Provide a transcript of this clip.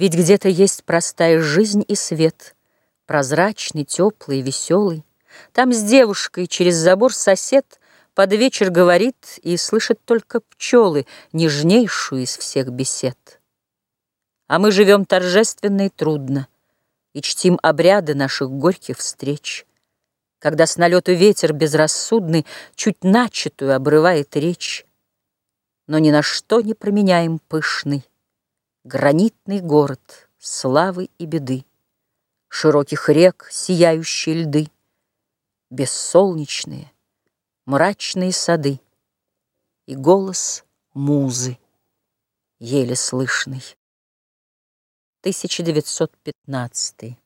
Ведь где-то есть простая жизнь и свет, Прозрачный, теплый, веселый. Там с девушкой через забор сосед Под вечер говорит и слышит только пчелы, Нежнейшую из всех бесед. А мы живем торжественно и трудно И чтим обряды наших горьких встреч, Когда с налету ветер безрассудный Чуть начатую обрывает речь, Но ни на что не променяем пышный Гранитный город славы и беды, Широких рек сияющие льды, Бессолнечные, мрачные сады И голос музы, еле слышный. 1915